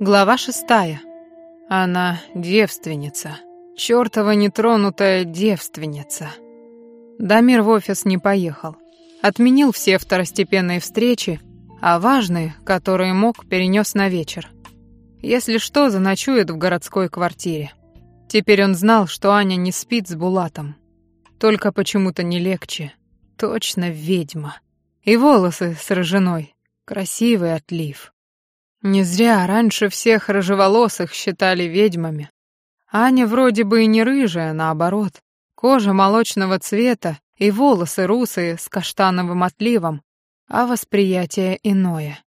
Глава шестая. Она девственница. Чёртова нетронутая девственница. Дамир в офис не поехал. Отменил все второстепенные встречи, а важные, которые мог, перенес на вечер. Если что, заночует в городской квартире. Теперь он знал, что Аня не спит с Булатом. Только почему-то не легче. Точно ведьма. И волосы с рыжиной. Красивый отлив. Не зря раньше всех рыжеволосых считали ведьмами. Аня вроде бы и не рыжая, наоборот. Кожа молочного цвета и волосы русые с каштановым отливом, а восприятие иное.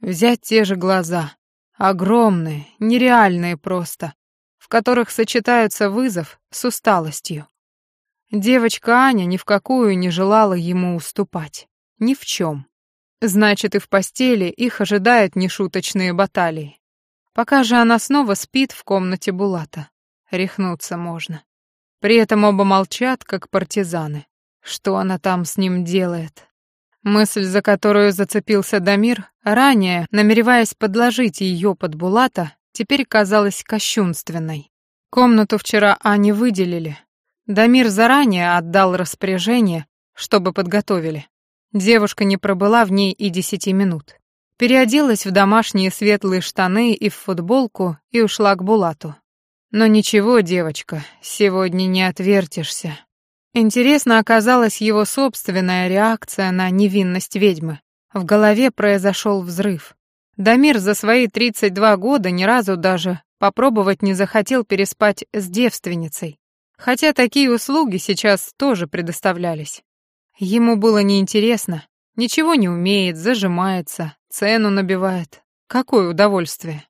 Взять те же глаза, огромные, нереальные просто, в которых сочетаются вызов с усталостью. Девочка Аня ни в какую не желала ему уступать. Ни в чем. Значит, и в постели их ожидают нешуточные баталии. Пока же она снова спит в комнате Булата. Рехнуться можно. При этом оба молчат, как партизаны. Что она там с ним делает? Мысль, за которую зацепился Дамир, ранее, намереваясь подложить ее под Булата, теперь казалась кощунственной. Комнату вчера Ане выделили. Дамир заранее отдал распоряжение, чтобы подготовили. Девушка не пробыла в ней и десяти минут. Переоделась в домашние светлые штаны и в футболку и ушла к Булату. Но ничего, девочка, сегодня не отвертишься. Интересно оказалась его собственная реакция на невинность ведьмы. В голове произошел взрыв. Дамир за свои 32 года ни разу даже попробовать не захотел переспать с девственницей. Хотя такие услуги сейчас тоже предоставлялись. Ему было неинтересно, ничего не умеет, зажимается, цену набивает. Какое удовольствие.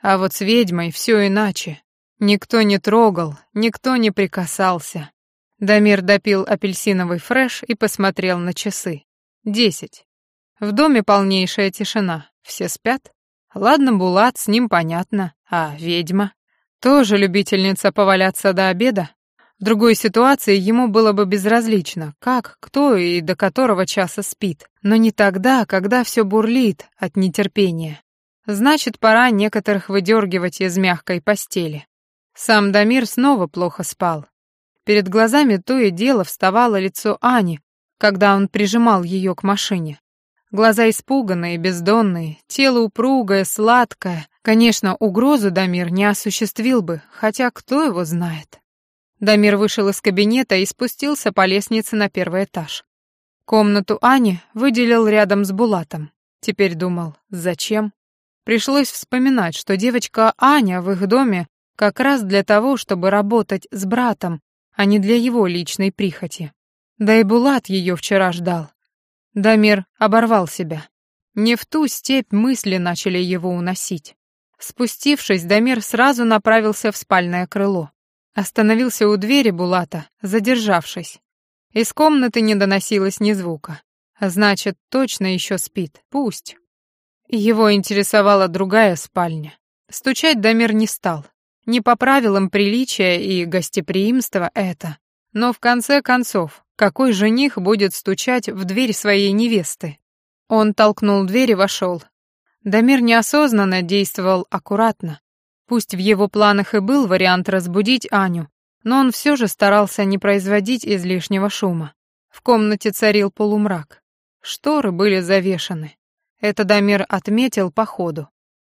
А вот с ведьмой все иначе. Никто не трогал, никто не прикасался. Дамир допил апельсиновый фреш и посмотрел на часы. Десять. В доме полнейшая тишина. Все спят. Ладно, Булат, с ним понятно. А ведьма? Тоже любительница поваляться до обеда? В другой ситуации ему было бы безразлично, как, кто и до которого часа спит, но не тогда, когда все бурлит от нетерпения. Значит, пора некоторых выдергивать из мягкой постели. Сам Дамир снова плохо спал. Перед глазами то и дело вставало лицо Ани, когда он прижимал ее к машине. Глаза испуганные, бездонные, тело упругое, сладкое. Конечно, угрозу Дамир не осуществил бы, хотя кто его знает. Дамир вышел из кабинета и спустился по лестнице на первый этаж. Комнату Ани выделил рядом с Булатом. Теперь думал, зачем? Пришлось вспоминать, что девочка Аня в их доме как раз для того, чтобы работать с братом, а не для его личной прихоти. Да и Булат ее вчера ждал. Дамир оборвал себя. Не в ту степь мысли начали его уносить. Спустившись, Дамир сразу направился в спальное крыло. Остановился у двери Булата, задержавшись. Из комнаты не доносилось ни звука. Значит, точно еще спит. Пусть. Его интересовала другая спальня. Стучать Дамир не стал. Не по правилам приличия и гостеприимства это. Но в конце концов, какой жених будет стучать в дверь своей невесты? Он толкнул дверь и вошел. Дамир неосознанно действовал аккуратно, Пусть в его планах и был вариант разбудить Аню, но он все же старался не производить излишнего шума. В комнате царил полумрак. Шторы были завешаны. Это Дамир отметил по ходу.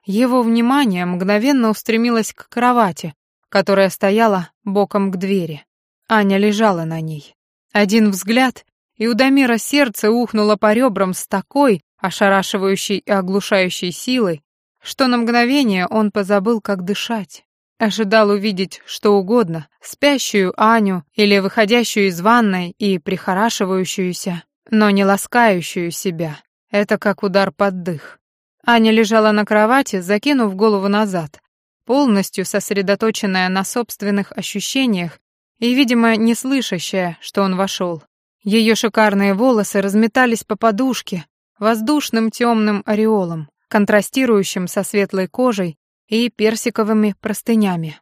Его внимание мгновенно устремилось к кровати, которая стояла боком к двери. Аня лежала на ней. Один взгляд, и у Дамира сердце ухнуло по ребрам с такой ошарашивающей и оглушающей силой, что на мгновение он позабыл, как дышать. Ожидал увидеть что угодно, спящую Аню или выходящую из ванной и прихорашивающуюся, но не ласкающую себя. Это как удар под дых. Аня лежала на кровати, закинув голову назад, полностью сосредоточенная на собственных ощущениях и, видимо, не слышащая, что он вошел. Ее шикарные волосы разметались по подушке, воздушным темным ореолом контрастирующим со светлой кожей и персиковыми простынями.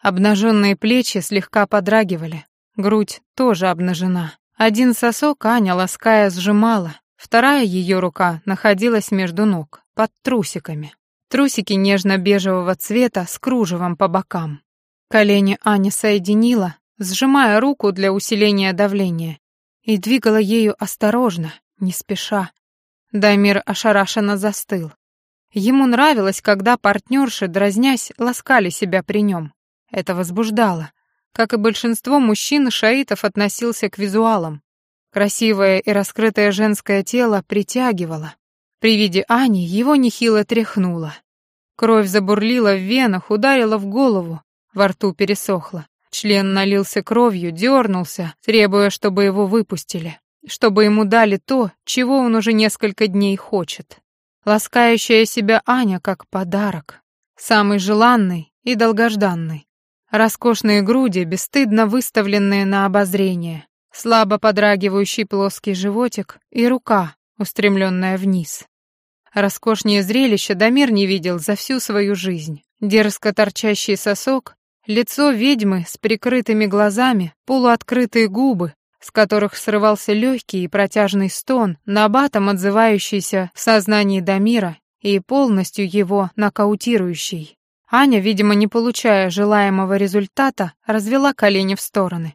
Обнаженные плечи слегка подрагивали, грудь тоже обнажена. Один сосок Аня, лаская, сжимала, вторая ее рука находилась между ног, под трусиками. Трусики нежно-бежевого цвета с кружевом по бокам. Колени Аня соединила, сжимая руку для усиления давления, и двигала ею осторожно, не спеша. Дамир ошарашенно застыл. Ему нравилось, когда партнерши, дразнясь, ласкали себя при нем. Это возбуждало. Как и большинство мужчин, Шаитов относился к визуалам. Красивое и раскрытое женское тело притягивало. При виде Ани его нехило тряхнуло. Кровь забурлила в венах, ударила в голову, во рту пересохло. Член налился кровью, дернулся, требуя, чтобы его выпустили, чтобы ему дали то, чего он уже несколько дней хочет. Ласкающая себя Аня как подарок, самый желанный и долгожданный. Роскошные груди, бесстыдно выставленные на обозрение, слабо подрагивающий плоский животик и рука, устремленная вниз. Роскошнее зрелище Дамир не видел за всю свою жизнь. Дерзко торчащий сосок, лицо ведьмы с прикрытыми глазами, полуоткрытые губы, с которых срывался легкий и протяжный стон, набатом отзывающийся в сознании Дамира и полностью его нокаутирующий. Аня, видимо, не получая желаемого результата, развела колени в стороны.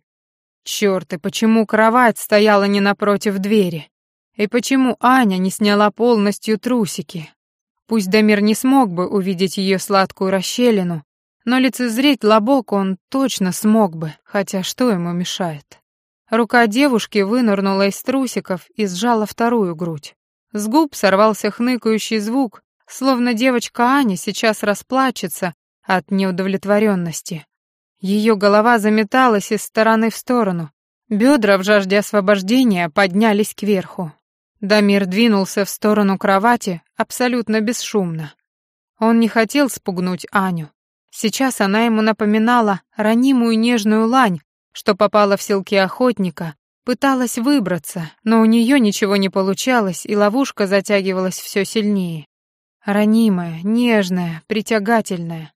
Чёрт, и почему кровать стояла не напротив двери? И почему Аня не сняла полностью трусики? Пусть Дамир не смог бы увидеть ее сладкую расщелину, но лицезреть лобок он точно смог бы, хотя что ему мешает? Рука девушки вынырнула из трусиков и сжала вторую грудь. С губ сорвался хныкающий звук, словно девочка Аня сейчас расплачется от неудовлетворенности. Ее голова заметалась из стороны в сторону. Бедра в жажде освобождения поднялись кверху. Дамир двинулся в сторону кровати абсолютно бесшумно. Он не хотел спугнуть Аню. Сейчас она ему напоминала ранимую нежную лань, что попала в селки охотника, пыталась выбраться, но у нее ничего не получалось, и ловушка затягивалась все сильнее. Ранимая, нежная, притягательная.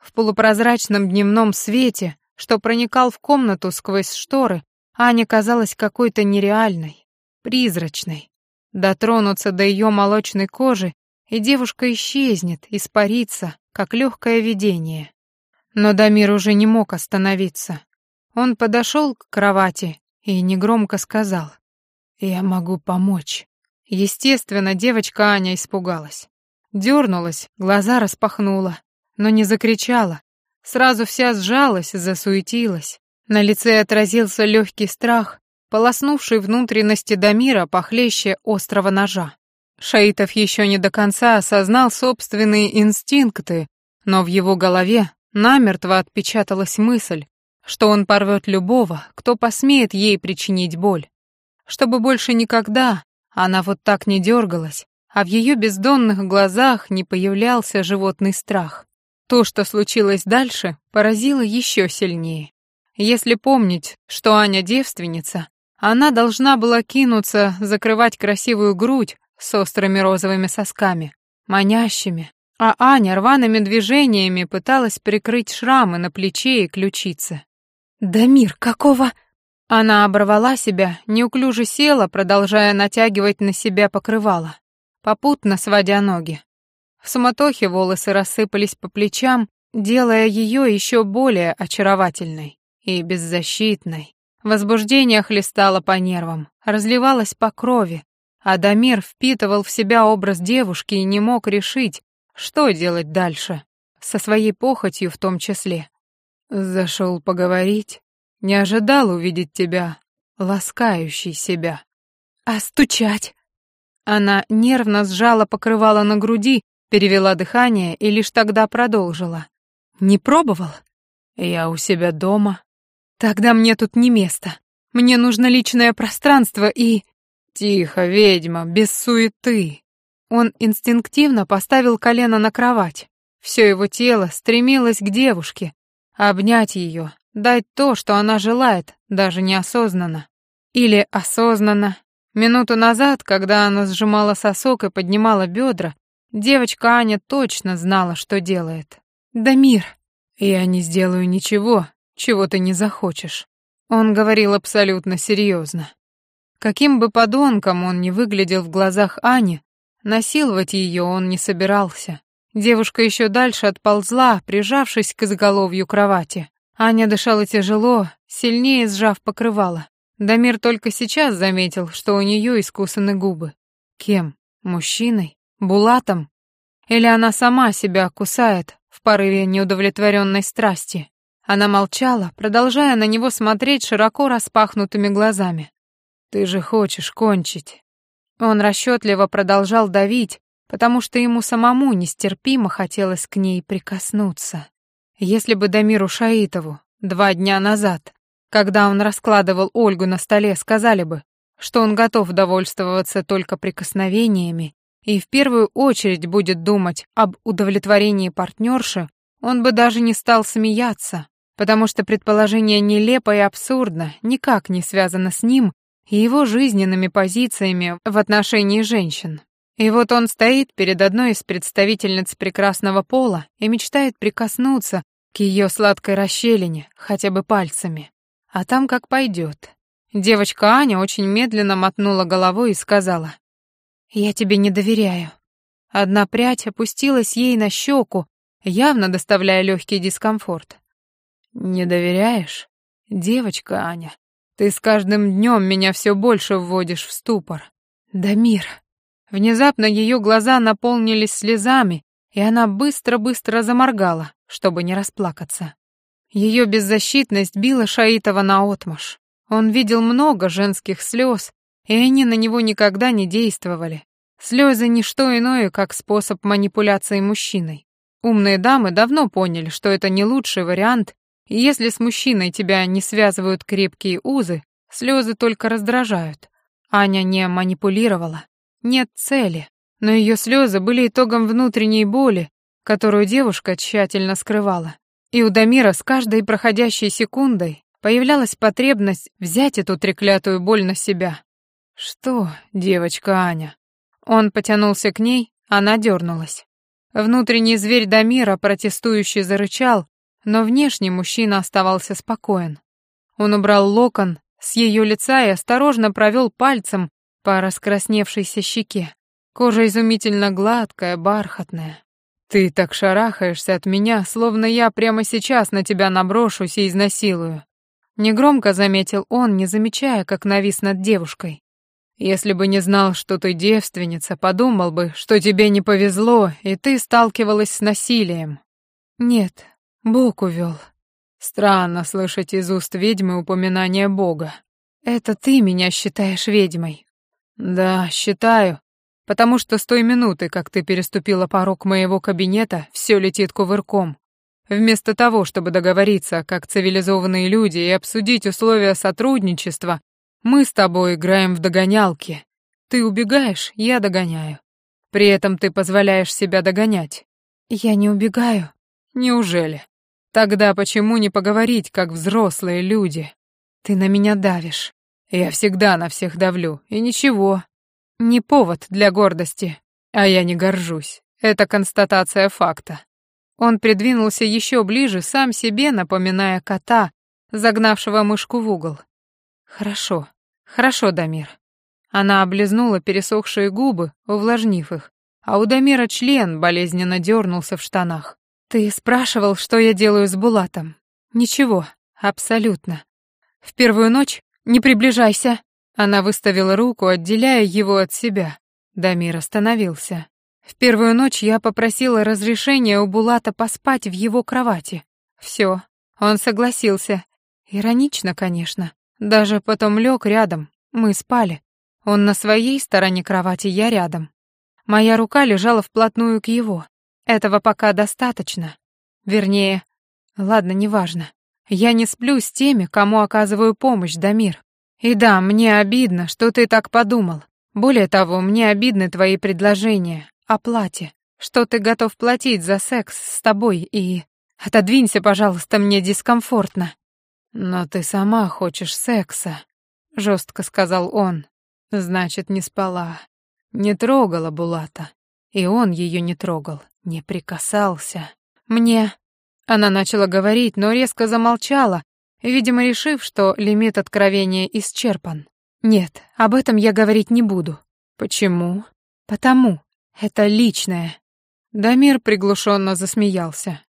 В полупрозрачном дневном свете, что проникал в комнату сквозь шторы, Аня казалась какой-то нереальной, призрачной. Дотронуться до ее молочной кожи, и девушка исчезнет, испарится, как легкое видение. Но Дамир уже не мог остановиться. Он подошел к кровати и негромко сказал, «Я могу помочь». Естественно, девочка Аня испугалась. Дернулась, глаза распахнула, но не закричала. Сразу вся сжалась, засуетилась. На лице отразился легкий страх, полоснувший внутренности Дамира похлеще острого ножа. Шаитов еще не до конца осознал собственные инстинкты, но в его голове намертво отпечаталась мысль, что он порвет любого, кто посмеет ей причинить боль. Чтобы больше никогда она вот так не дергалась, а в ее бездонных глазах не появлялся животный страх. То, что случилось дальше, поразило еще сильнее. Если помнить, что Аня девственница, она должна была кинуться закрывать красивую грудь с острыми розовыми сосками, манящими, а Аня рваными движениями пыталась прикрыть шрамы на плече и ключице. «Да мир, какого...» Она оборвала себя, неуклюже села, продолжая натягивать на себя покрывало попутно сводя ноги. В суматохе волосы рассыпались по плечам, делая ее еще более очаровательной и беззащитной. Возбуждение хлестало по нервам, разливалось по крови, а Дамир впитывал в себя образ девушки и не мог решить, что делать дальше, со своей похотью в том числе. Зашел поговорить, не ожидал увидеть тебя, ласкающий себя. «А стучать?» Она нервно сжала покрывало на груди, перевела дыхание и лишь тогда продолжила. «Не пробовал?» «Я у себя дома». «Тогда мне тут не место. Мне нужно личное пространство и...» «Тихо, ведьма, без суеты». Он инстинктивно поставил колено на кровать. Все его тело стремилось к девушке, обнять ее, дать то, что она желает, даже неосознанно. Или осознанно, Минуту назад, когда она сжимала сосок и поднимала бедра, девочка Аня точно знала, что делает. «Дамир, я не сделаю ничего, чего ты не захочешь». Он говорил абсолютно серьезно. Каким бы подонком он ни выглядел в глазах Ани, насиловать ее он не собирался. Девушка еще дальше отползла, прижавшись к изголовью кровати. Аня дышала тяжело, сильнее сжав покрывало. Дамир только сейчас заметил, что у нее искусаны губы. Кем? Мужчиной? Булатом? Или она сама себя кусает в порыве неудовлетворенной страсти? Она молчала, продолжая на него смотреть широко распахнутыми глазами. «Ты же хочешь кончить». Он расчетливо продолжал давить, потому что ему самому нестерпимо хотелось к ней прикоснуться. Если бы Дамиру Шаитову два дня назад, когда он раскладывал Ольгу на столе, сказали бы, что он готов довольствоваться только прикосновениями и в первую очередь будет думать об удовлетворении партнерши, он бы даже не стал смеяться, потому что предположение нелепо и абсурдно, никак не связано с ним и его жизненными позициями в отношении женщин. И вот он стоит перед одной из представительниц прекрасного пола и мечтает прикоснуться к ее сладкой расщелине, хотя бы пальцами. А там как пойдет. Девочка Аня очень медленно мотнула головой и сказала, «Я тебе не доверяю». Одна прядь опустилась ей на щеку, явно доставляя легкий дискомфорт. «Не доверяешь? Девочка Аня, ты с каждым днем меня все больше вводишь в ступор». «Дамир», Внезапно ее глаза наполнились слезами, и она быстро-быстро заморгала, чтобы не расплакаться. Ее беззащитность била Шаитова наотмашь. Он видел много женских слез, и они на него никогда не действовали. Слезы — не что иное, как способ манипуляции мужчиной. Умные дамы давно поняли, что это не лучший вариант, и если с мужчиной тебя не связывают крепкие узы, слезы только раздражают. Аня не манипулировала. Нет цели, но ее слезы были итогом внутренней боли, которую девушка тщательно скрывала. И у Дамира с каждой проходящей секундой появлялась потребность взять эту треклятую боль на себя. «Что, девочка Аня?» Он потянулся к ней, она дернулась. Внутренний зверь Дамира, протестующий, зарычал, но внешне мужчина оставался спокоен. Он убрал локон с ее лица и осторожно провел пальцем по раскрасневшейся щеке. Кожа изумительно гладкая, бархатная. Ты так шарахаешься от меня, словно я прямо сейчас на тебя наброшусь и изнасилую. Негромко заметил он, не замечая, как навис над девушкой. Если бы не знал, что ты девственница, подумал бы, что тебе не повезло, и ты сталкивалась с насилием. Нет, Бог увел. Странно слышать из уст ведьмы упоминание Бога. Это ты меня считаешь ведьмой, «Да, считаю. Потому что с той минуты, как ты переступила порог моего кабинета, все летит кувырком. Вместо того, чтобы договориться, как цивилизованные люди, и обсудить условия сотрудничества, мы с тобой играем в догонялки. Ты убегаешь, я догоняю. При этом ты позволяешь себя догонять. Я не убегаю. Неужели? Тогда почему не поговорить, как взрослые люди? Ты на меня давишь. Я всегда на всех давлю, и ничего. Не повод для гордости. А я не горжусь. Это констатация факта. Он придвинулся еще ближе, сам себе напоминая кота, загнавшего мышку в угол. Хорошо, хорошо, Дамир. Она облизнула пересохшие губы, увлажнив их, а у Дамира член болезненно дернулся в штанах. Ты спрашивал, что я делаю с Булатом. Ничего, абсолютно. В первую ночь «Не приближайся!» Она выставила руку, отделяя его от себя. Дамир остановился. В первую ночь я попросила разрешения у Булата поспать в его кровати. Все, он согласился. Иронично, конечно. Даже потом лег рядом, мы спали. Он на своей стороне кровати, я рядом. Моя рука лежала вплотную к его. Этого пока достаточно. Вернее, ладно, неважно. Я не сплю с теми, кому оказываю помощь, Дамир. И да, мне обидно, что ты так подумал. Более того, мне обидны твои предложения о плате, что ты готов платить за секс с тобой и... Отодвинься, пожалуйста, мне дискомфортно. Но ты сама хочешь секса, жестко сказал он. Значит, не спала, не трогала Булата. И он ее не трогал, не прикасался. Мне она начала говорить, но резко замолчала, видимо, решив, что лимит откровения исчерпан. Нет, об этом я говорить не буду. Почему? Потому. Это личное. Дамир приглушенно засмеялся.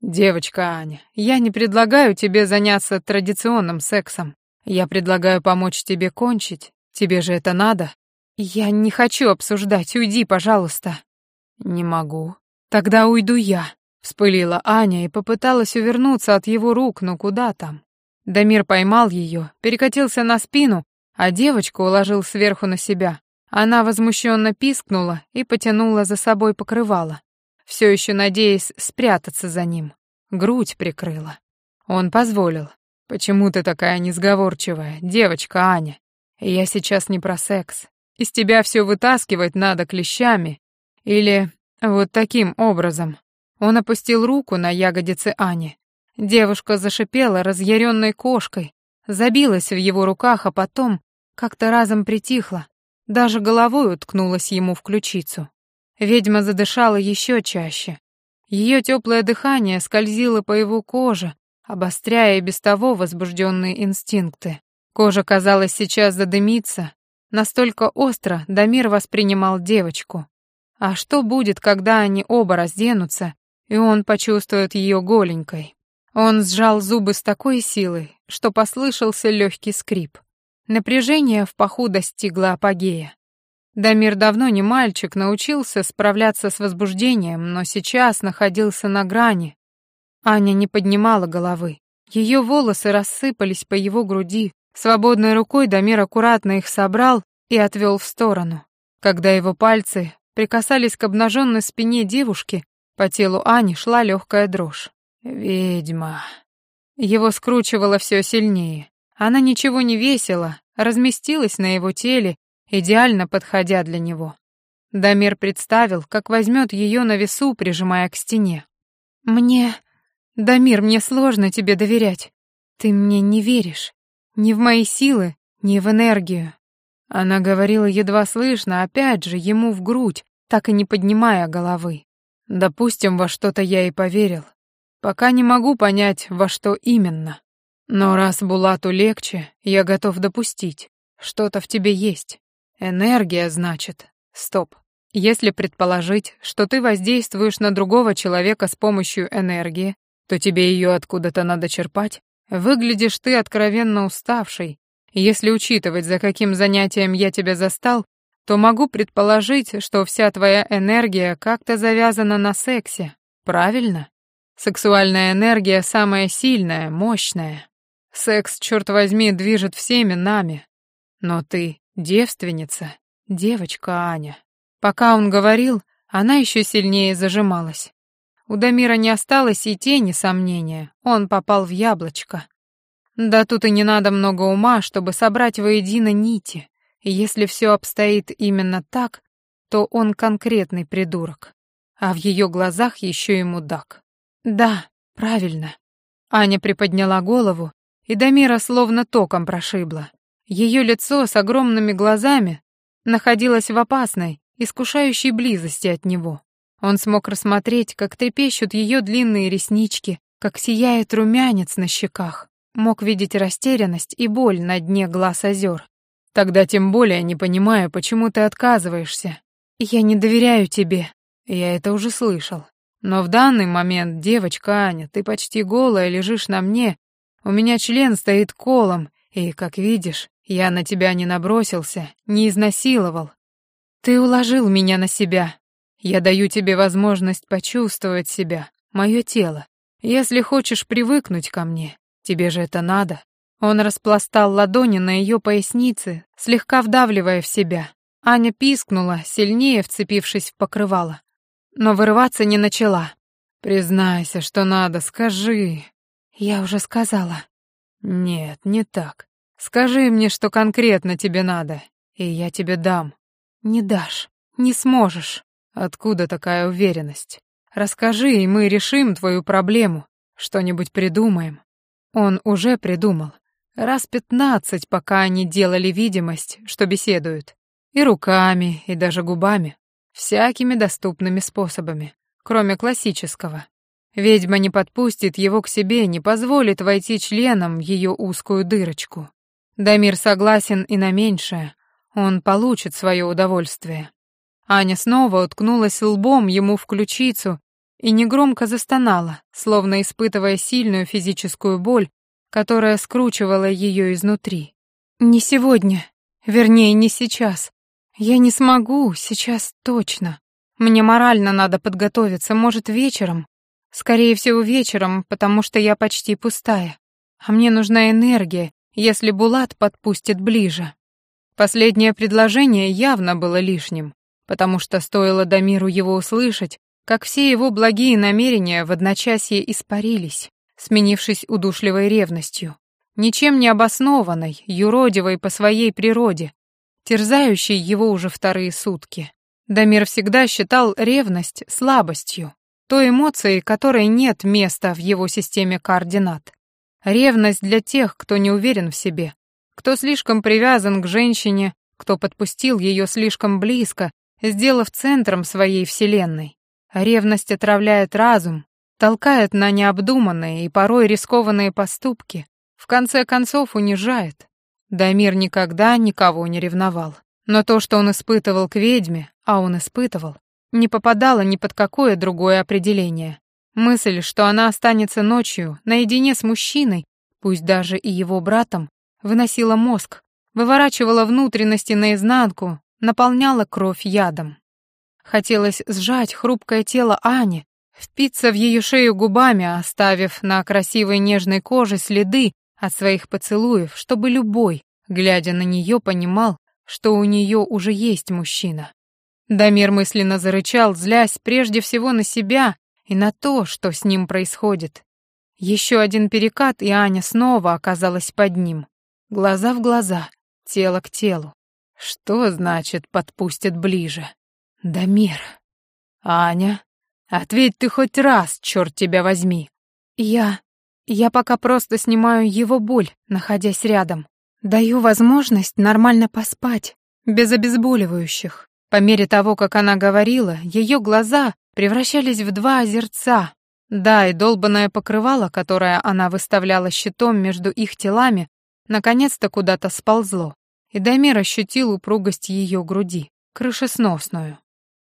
«Девочка Аня, я не предлагаю тебе заняться традиционным сексом. Я предлагаю помочь тебе кончить. Тебе же это надо?» «Я не хочу обсуждать. Уйди, пожалуйста». «Не могу. Тогда уйду я», — вспылила Аня и попыталась увернуться от его рук, но куда там. Дамир поймал ее, перекатился на спину, а девочку уложил сверху на себя. Она возмущенно пискнула и потянула за собой покрывало, все еще надеясь спрятаться за ним. Грудь прикрыла. Он позволил. «Почему ты такая несговорчивая, девочка Аня? Я сейчас не про секс. Из тебя все вытаскивать надо клещами. Или вот таким образом». Он опустил руку на ягодицы Ани. Девушка зашипела разъяренной кошкой, забилась в его руках, а потом как-то разом притихла, даже головой уткнулась ему в ключицу. Ведьма задышала еще чаще. Ее теплое дыхание скользило по его коже, обостряя и без того возбужденные инстинкты. Кожа, казалось, сейчас задымится. Настолько остро Дамир воспринимал девочку. А что будет, когда они оба разденутся, и он почувствует ее голенькой? Он сжал зубы с такой силой, что послышался легкий скрип. Напряжение в паху достигло апогея. Дамир давно не мальчик, научился справляться с возбуждением, но сейчас находился на грани. Аня не поднимала головы. Ее волосы рассыпались по его груди. Свободной рукой Дамир аккуратно их собрал и отвел в сторону. Когда его пальцы прикасались к обнаженной спине девушки, по телу Ани шла легкая дрожь. «Ведьма». Его скручивало все сильнее. Она ничего не весила, разместилась на его теле, идеально подходя для него. Дамир представил, как возьмет ее на весу, прижимая к стене. «Мне... Дамир, мне сложно тебе доверять. Ты мне не веришь. Ни в мои силы, ни в энергию». Она говорила едва слышно, опять же, ему в грудь, так и не поднимая головы. «Допустим, во что-то я и поверил. Пока не могу понять, во что именно. Но раз Булату легче, я готов допустить. Что-то в тебе есть. Энергия, значит. Стоп. Если предположить, что ты воздействуешь на другого человека с помощью энергии, то тебе ее откуда-то надо черпать. Выглядишь ты откровенно уставшей. Если учитывать, за каким занятием я тебя застал, то могу предположить, что вся твоя энергия как-то завязана на сексе. Правильно? Сексуальная энергия самая сильная, мощная. Секс, черт возьми, движет всеми нами. Но ты девственница, девочка Аня. Пока он говорил, она еще сильнее зажималась. У Дамира не осталось и тени сомнения, он попал в яблочко. Да тут и не надо много ума, чтобы собрать воедино нити. И если все обстоит именно так, то он конкретный придурок. А в ее глазах еще и мудак. Да, правильно. Аня приподняла голову и Дамира словно током прошибло. Ее лицо с огромными глазами находилось в опасной, искушающей близости от него. Он смог рассмотреть, как трепещут ее длинные реснички, как сияет румянец на щеках. Мог видеть растерянность и боль на дне глаз озер. Тогда тем более не понимаю, почему ты отказываешься. Я не доверяю тебе. Я это уже слышал. Но в данный момент, девочка Аня, ты почти голая лежишь на мне у меня член стоит колом, и, как видишь, я на тебя не набросился, не изнасиловал. Ты уложил меня на себя. Я даю тебе возможность почувствовать себя, мое тело. Если хочешь привыкнуть ко мне, тебе же это надо. Он распластал ладони на ее пояснице, слегка вдавливая в себя. Аня пискнула, сильнее вцепившись в покрывало. Но вырываться не начала. «Признайся, что надо, скажи», «Я уже сказала». «Нет, не так. Скажи мне, что конкретно тебе надо, и я тебе дам». «Не дашь, не сможешь». «Откуда такая уверенность? Расскажи, и мы решим твою проблему, что-нибудь придумаем». Он уже придумал. Раз пятнадцать, пока они делали видимость, что беседуют. И руками, и даже губами. Всякими доступными способами, кроме классического. Ведьма не подпустит его к себе, не позволит войти членом ее узкую дырочку. Дамир согласен и на меньшее. Он получит свое удовольствие. Аня снова уткнулась лбом ему в ключицу и негромко застонала, словно испытывая сильную физическую боль, которая скручивала ее изнутри. «Не сегодня. Вернее, не сейчас. Я не смогу, сейчас точно. Мне морально надо подготовиться, может, вечером. Скорее всего, вечером, потому что я почти пустая. А мне нужна энергия, если Булат подпустит ближе». Последнее предложение явно было лишним потому что стоило Дамиру его услышать, как все его благие намерения в одночасье испарились, сменившись удушливой ревностью, ничем не обоснованной, юродивой по своей природе, терзающей его уже вторые сутки. Дамир всегда считал ревность слабостью, той эмоцией, которой нет места в его системе координат. Ревность для тех, кто не уверен в себе, кто слишком привязан к женщине, кто подпустил ее слишком близко сделав центром своей вселенной. Ревность отравляет разум, толкает на необдуманные и порой рискованные поступки, в конце концов унижает. Дамир никогда никого не ревновал. Но то, что он испытывал к ведьме, а он испытывал, не попадало ни под какое другое определение. Мысль, что она останется ночью наедине с мужчиной, пусть даже и его братом, выносила мозг, выворачивала внутренности наизнанку, наполняла кровь ядом. Хотелось сжать хрупкое тело Ани, впиться в ее шею губами, оставив на красивой нежной коже следы от своих поцелуев, чтобы любой, глядя на нее, понимал, что у нее уже есть мужчина. Дамир мысленно зарычал, злясь прежде всего на себя и на то, что с ним происходит. Еще один перекат, и Аня снова оказалась под ним. Глаза в глаза, тело к телу. Что значит подпустят ближе? Дамир. Аня, ответь ты хоть раз, черт тебя возьми. Я... Я пока просто снимаю его боль, находясь рядом. Даю возможность нормально поспать, без обезболивающих. По мере того, как она говорила, ее глаза превращались в два озерца. Да, и долбанное покрывало, которое она выставляла щитом между их телами, наконец-то куда-то сползло и Дамир ощутил упругость ее груди, крышесносную.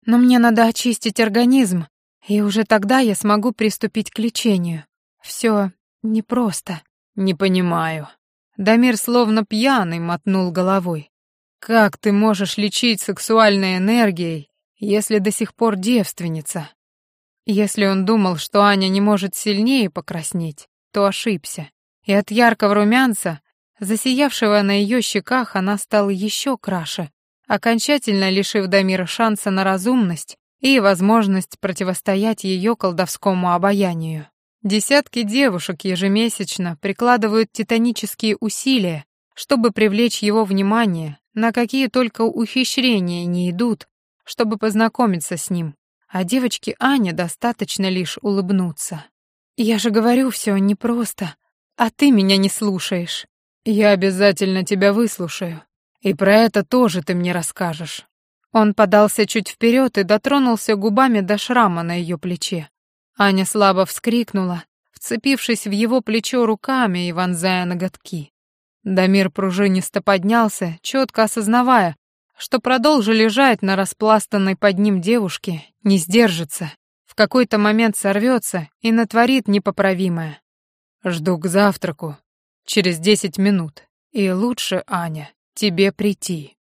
Но мне надо очистить организм, и уже тогда я смогу приступить к лечению. Все непросто. Не понимаю. Дамир словно пьяный мотнул головой. Как ты можешь лечить сексуальной энергией, если до сих пор девственница? Если он думал, что Аня не может сильнее покраснеть, то ошибся. И от яркого румянца Засиявшего на ее щеках она стала еще краше, окончательно лишив Дамира шанса на разумность и возможность противостоять ее колдовскому обаянию. Десятки девушек ежемесячно прикладывают титанические усилия, чтобы привлечь его внимание, на какие только ухищрения не идут, чтобы познакомиться с ним, а девочке Ане достаточно лишь улыбнуться. «Я же говорю, все непросто, а ты меня не слушаешь». «Я обязательно тебя выслушаю. И про это тоже ты мне расскажешь». Он подался чуть вперед и дотронулся губами до шрама на ее плече. Аня слабо вскрикнула, вцепившись в его плечо руками и вонзая ноготки. Дамир пружинисто поднялся, четко осознавая, что продолжи лежать на распластанной под ним девушке, не сдержится, в какой-то момент сорвется и натворит непоправимое. «Жду к завтраку», Через десять минут. И лучше, Аня, тебе прийти.